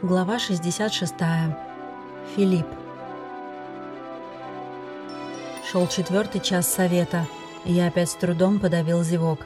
Глава 66. Филипп. Шел четвертый час совета. Я опять с трудом подавил зевок.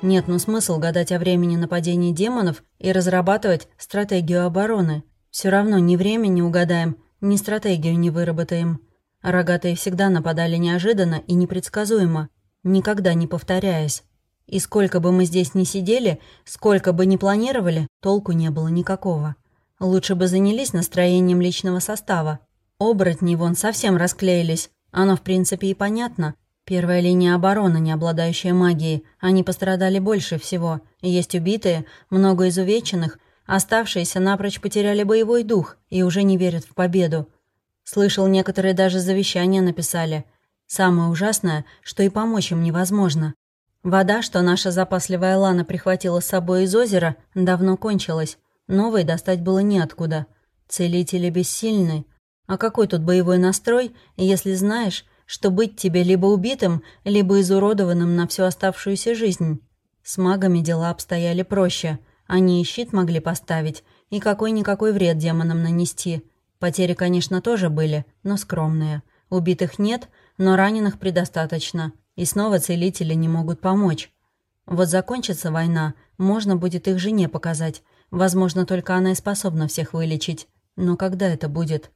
Нет, ну смысл гадать о времени нападения демонов и разрабатывать стратегию обороны. Все равно ни время не угадаем, ни стратегию не выработаем. Рогатые всегда нападали неожиданно и непредсказуемо, никогда не повторяясь. И сколько бы мы здесь ни сидели, сколько бы ни планировали, толку не было никакого. Лучше бы занялись настроением личного состава. Оборотни вон совсем расклеились. Оно, в принципе, и понятно. Первая линия обороны, не обладающая магией. Они пострадали больше всего. Есть убитые, много изувеченных. Оставшиеся напрочь потеряли боевой дух и уже не верят в победу. Слышал, некоторые даже завещания написали. Самое ужасное, что и помочь им невозможно. Вода, что наша запасливая Лана прихватила с собой из озера, давно кончилась. Новой достать было неоткуда. Целители бессильны. А какой тут боевой настрой, если знаешь, что быть тебе либо убитым, либо изуродованным на всю оставшуюся жизнь? С магами дела обстояли проще. Они и щит могли поставить, и какой-никакой вред демонам нанести. Потери, конечно, тоже были, но скромные. Убитых нет, но раненых предостаточно. И снова целители не могут помочь. Вот закончится война, можно будет их жене показать, Возможно, только она и способна всех вылечить. Но когда это будет?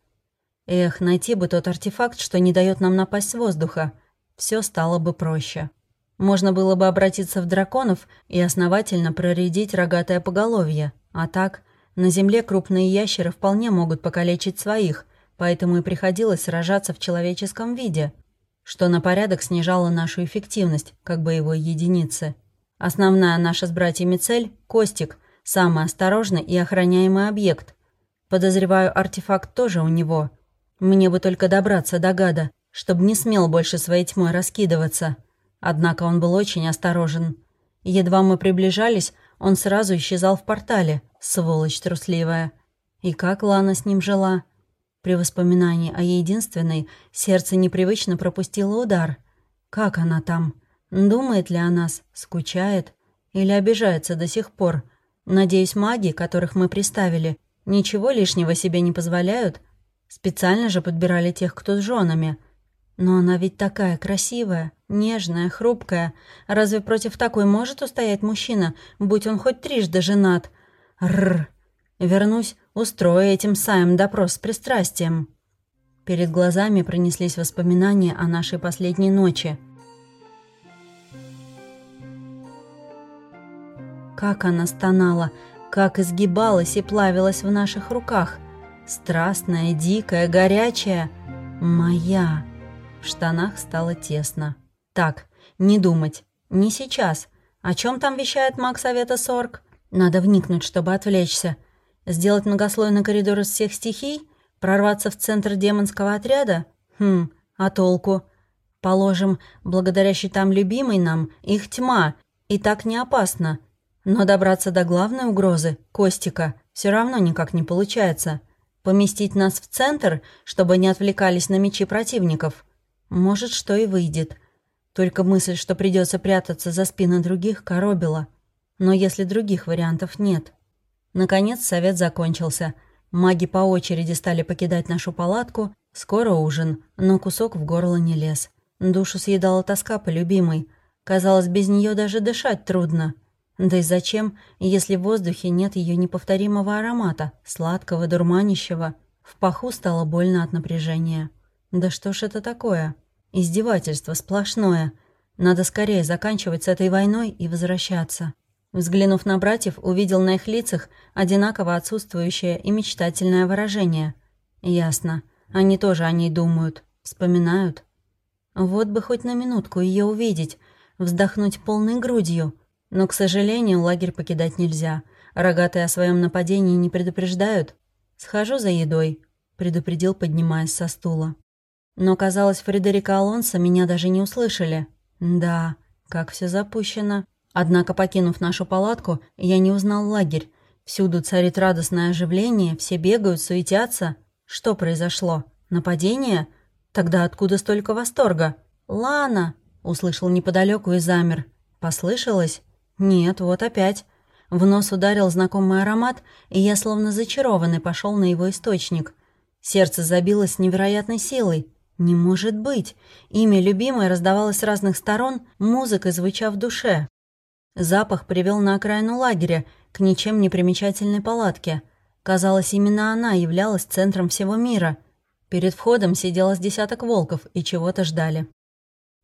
Эх, найти бы тот артефакт, что не дает нам напасть с воздуха. Все стало бы проще. Можно было бы обратиться в драконов и основательно проредить рогатое поголовье. А так, на земле крупные ящеры вполне могут покалечить своих, поэтому и приходилось сражаться в человеческом виде, что на порядок снижало нашу эффективность, как боевой единицы. Основная наша с братьями цель – Костик, Самый осторожный и охраняемый объект. Подозреваю, артефакт тоже у него. Мне бы только добраться до гада, чтобы не смел больше своей тьмой раскидываться. Однако он был очень осторожен. Едва мы приближались, он сразу исчезал в портале, сволочь трусливая. И как Лана с ним жила? При воспоминании о единственной сердце непривычно пропустило удар. Как она там? Думает ли о нас? Скучает? Или обижается до сих пор? Надеюсь, маги, которых мы приставили, ничего лишнего себе не позволяют. Специально же подбирали тех, кто с женами. Но она ведь такая красивая, нежная, хрупкая. Разве против такой может устоять мужчина, будь он хоть трижды женат? Рр. Вернусь, устрою этим самым допрос с пристрастием. Перед глазами пронеслись воспоминания о нашей последней ночи — Как она стонала, как изгибалась и плавилась в наших руках. Страстная, дикая, горячая. Моя. В штанах стало тесно. Так, не думать. Не сейчас. О чем там вещает маг Совета Сорг? Надо вникнуть, чтобы отвлечься. Сделать многослойный коридор из всех стихий? Прорваться в центр демонского отряда? Хм, а толку? Положим, благодаря щитам любимой нам, их тьма, и так не опасно. Но добраться до главной угрозы, Костика, все равно никак не получается. Поместить нас в центр, чтобы не отвлекались на мечи противников. Может, что и выйдет. Только мысль, что придется прятаться за спины других, коробила. Но если других вариантов нет. Наконец совет закончился. Маги по очереди стали покидать нашу палатку. Скоро ужин, но кусок в горло не лез. Душу съедала тоска по любимой. Казалось, без нее даже дышать трудно. Да и зачем, если в воздухе нет ее неповторимого аромата, сладкого, дурманящего? В паху стало больно от напряжения. Да что ж это такое? Издевательство сплошное. Надо скорее заканчивать с этой войной и возвращаться. Взглянув на братьев, увидел на их лицах одинаково отсутствующее и мечтательное выражение. Ясно. Они тоже о ней думают, вспоминают. Вот бы хоть на минутку ее увидеть, вздохнуть полной грудью — но, к сожалению, лагерь покидать нельзя. Рогатые о своем нападении не предупреждают. «Схожу за едой», — предупредил, поднимаясь со стула. Но, казалось, Фредерика Алонсо меня даже не услышали. Да, как все запущено. Однако, покинув нашу палатку, я не узнал лагерь. Всюду царит радостное оживление, все бегают, суетятся. Что произошло? Нападение? Тогда откуда столько восторга? «Лана!» — услышал неподалеку и замер. Послышалось? Нет, вот опять. В нос ударил знакомый аромат, и я словно зачарованный пошел на его источник. Сердце забилось невероятной силой. Не может быть! Имя любимой раздавалось с разных сторон, музыкой звуча в душе. Запах привел на окраину лагеря, к ничем не примечательной палатке. Казалось, именно она являлась центром всего мира. Перед входом сидело с десяток волков и чего-то ждали.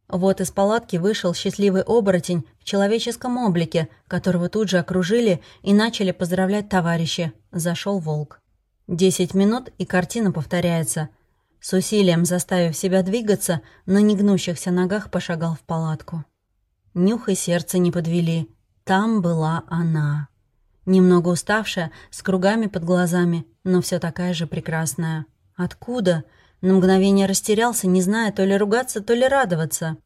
Вот из палатки вышел счастливый оборотень в человеческом облике, которого тут же окружили и начали поздравлять товарищи. Зашел волк. Десять минут, и картина повторяется. С усилием заставив себя двигаться, на негнущихся ногах пошагал в палатку. Нюх и сердце не подвели. Там была она. Немного уставшая, с кругами под глазами, но все такая же прекрасная. Откуда? На мгновение растерялся, не зная то ли ругаться, то ли радоваться.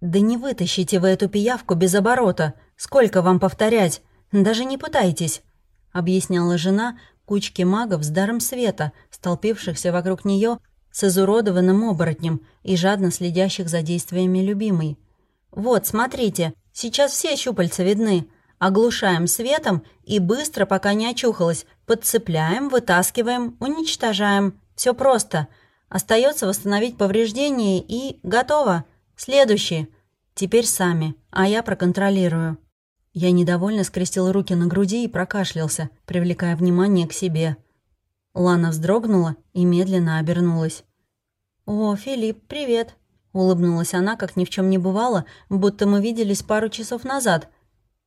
«Да не вытащите вы эту пиявку без оборота. Сколько вам повторять? Даже не пытайтесь», — объясняла жена кучке магов с даром света, столпившихся вокруг нее с изуродованным оборотнем и жадно следящих за действиями любимой. «Вот, смотрите, сейчас все щупальца видны. Оглушаем светом и быстро, пока не очухалась, подцепляем, вытаскиваем, уничтожаем. Все просто. Остается восстановить повреждения и готово. Следующий. Теперь сами, а я проконтролирую». Я недовольно скрестил руки на груди и прокашлялся, привлекая внимание к себе. Лана вздрогнула и медленно обернулась. «О, Филипп, привет!» — улыбнулась она, как ни в чем не бывало, будто мы виделись пару часов назад.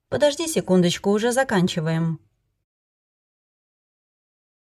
«Подожди секундочку, уже заканчиваем».